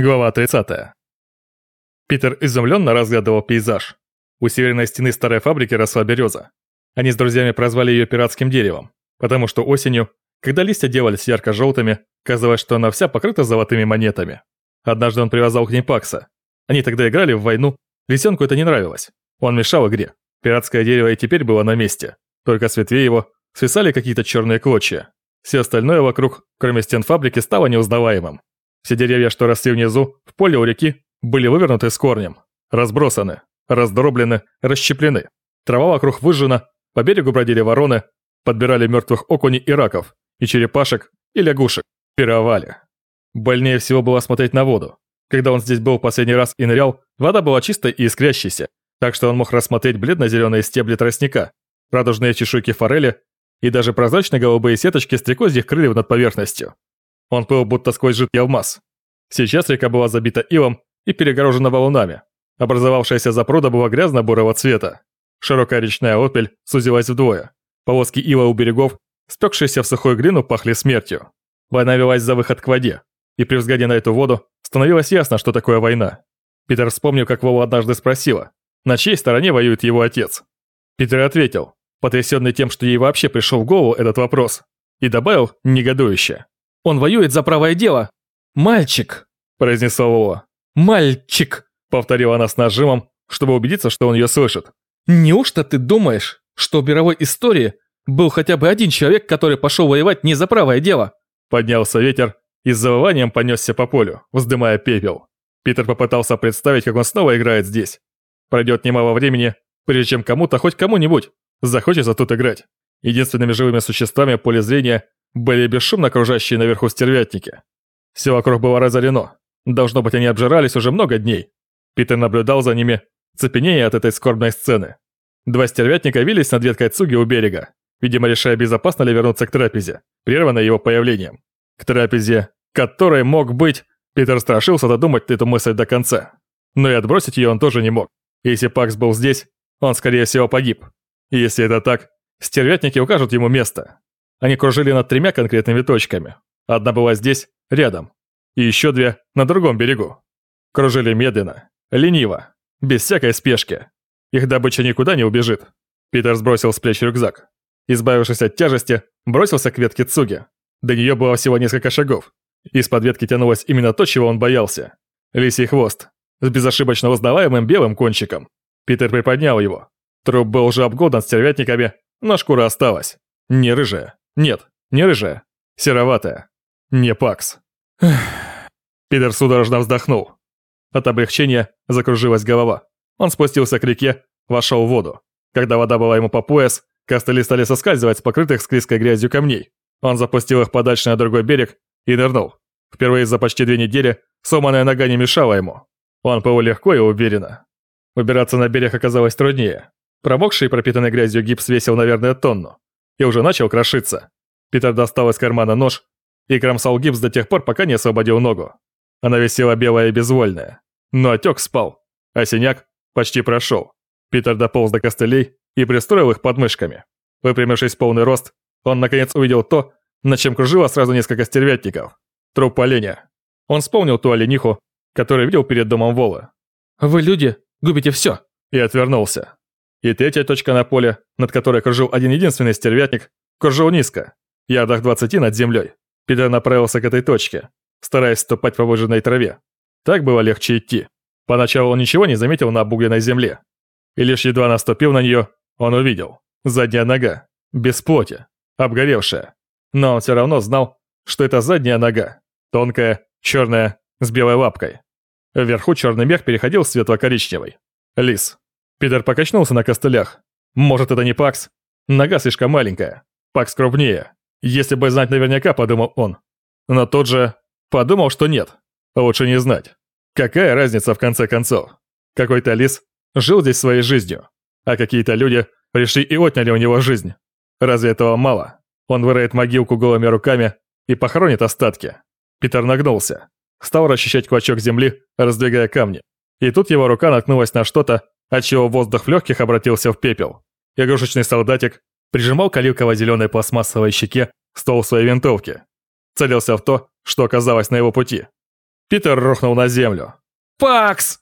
Глава 30. Питер изумленно разглядывал пейзаж. У северной стены старой фабрики росла береза. Они с друзьями прозвали ее пиратским деревом, потому что осенью, когда листья делались ярко-желтыми, казалось, что она вся покрыта золотыми монетами. Однажды он привязал к ней Пакса. Они тогда играли в войну, лисенку это не нравилось. Он мешал игре. Пиратское дерево и теперь было на месте. Только с ветвей его свисали какие-то черные клочья. Все остальное вокруг, кроме стен фабрики, стало неузнаваемым. Все деревья, что росли внизу, в поле у реки, были вывернуты с корнем, разбросаны, раздроблены, расщеплены. Трава вокруг выжжена, по берегу бродили вороны, подбирали мертвых окуней и раков, и черепашек, и лягушек, пировали. Больнее всего было смотреть на воду. Когда он здесь был в последний раз и нырял, вода была чистой и искрящейся, так что он мог рассмотреть бледно-зеленые стебли тростника, радужные чешуйки форели и даже прозрачные голубые сеточки стрекозьих крыльев над поверхностью. Он плыл будто сквозь жидкий алмаз. Сейчас река была забита илом и перегорожена валунами. Образовавшаяся запруда была грязно-бурого цвета. Широкая речная отпель сузилась вдвое. Полоски ила у берегов, спекшиеся в сухую глину, пахли смертью. Война велась за выход к воде, и при взгляде на эту воду становилось ясно, что такое война. Питер вспомнил, как Вова однажды спросила, на чьей стороне воюет его отец. Питер ответил, потрясенный тем, что ей вообще пришел в голову этот вопрос, и добавил негодующе. Он воюет за правое дело. Мальчик, произнесла Вова. Мальчик, повторила она с нажимом, чтобы убедиться, что он ее слышит. Неужто ты думаешь, что в мировой истории был хотя бы один человек, который пошел воевать не за правое дело? Поднялся ветер и с завыванием понесся по полю, вздымая пепел. Питер попытался представить, как он снова играет здесь. Пройдет немало времени, прежде чем кому-то, хоть кому-нибудь, захочется тут играть. Единственными живыми существами поле зрения были бесшумно окружающие наверху стервятники. Все вокруг было разорено. Должно быть, они обжирались уже много дней. Питер наблюдал за ними, цепенея от этой скорбной сцены. Два стервятника вились над веткой цуги у берега, видимо, решая, безопасно ли вернуться к трапезе, прерванной его появлением. К трапезе, которой мог быть... Питер страшился додумать эту мысль до конца. Но и отбросить ее он тоже не мог. Если Пакс был здесь, он, скорее всего, погиб. И если это так, стервятники укажут ему место. Они кружили над тремя конкретными точками. Одна была здесь, рядом, и еще две на другом берегу. Кружили медленно, лениво, без всякой спешки. Их добыча никуда не убежит. Питер сбросил с плеч рюкзак. Избавившись от тяжести, бросился к ветке Цуги. До нее было всего несколько шагов. Из-под ветки тянулось именно то, чего он боялся. Лисий хвост, с безошибочно узнаваемым белым кончиком. Питер приподнял его. Труп был уже обглодан стервятниками, но шкура осталась. Не рыжая. Нет, не рыжая. Сероватая. Не пакс. Питер судорожно вздохнул. От облегчения закружилась голова. Он спустился к реке, вошел в воду. Когда вода была ему по пояс, костыли стали соскальзывать с покрытых склизкой грязью камней. Он запустил их подальше на другой берег и нырнул. Впервые за почти две недели сломанная нога не мешала ему. Он плыл легко и уверенно. Убираться на берег оказалось труднее. Промокший и пропитанный грязью гипс весил, наверное, тонну и уже начал крошиться. Питер достал из кармана нож и кромсал гипс до тех пор, пока не освободил ногу. Она висела белая и безвольная. Но отек спал, а синяк почти прошел. Питер дополз до костылей и пристроил их под мышками. Выпрямившись в полный рост, он наконец увидел то, над чем кружило сразу несколько стервятников. Труп оленя. Он вспомнил ту олениху, которую видел перед домом Волы. «Вы, люди, губите все!» И отвернулся. И третья точка на поле, над которой кружил один единственный стервятник, кружил низко, ярдах 20 над землей. Питер направился к этой точке, стараясь ступать по выжженной траве. Так было легче идти. Поначалу он ничего не заметил на обугленной земле. И лишь едва наступил на нее, он увидел. Задняя нога, без плоти, обгоревшая. Но он все равно знал, что это задняя нога, тонкая, черная, с белой лапкой. Вверху черный мех переходил в светло-коричневый. Лис. Питер покачнулся на костылях. Может, это не Пакс? Нога слишком маленькая. Пакс крупнее. Если бы знать наверняка, подумал он. Но тот же подумал, что нет. Лучше не знать. Какая разница в конце концов? Какой-то лис жил здесь своей жизнью, а какие-то люди пришли и отняли у него жизнь. Разве этого мало? Он выроет могилку голыми руками и похоронит остатки. Питер нагнулся. Стал расчищать клочок земли, раздвигая камни. И тут его рука наткнулась на что-то, отчего воздух в легких обратился в пепел. Игрушечный солдатик прижимал к оливково-зеленой пластмассовой щеке ствол своей винтовки. Целился в то, что оказалось на его пути. Питер рухнул на землю. «Пакс!»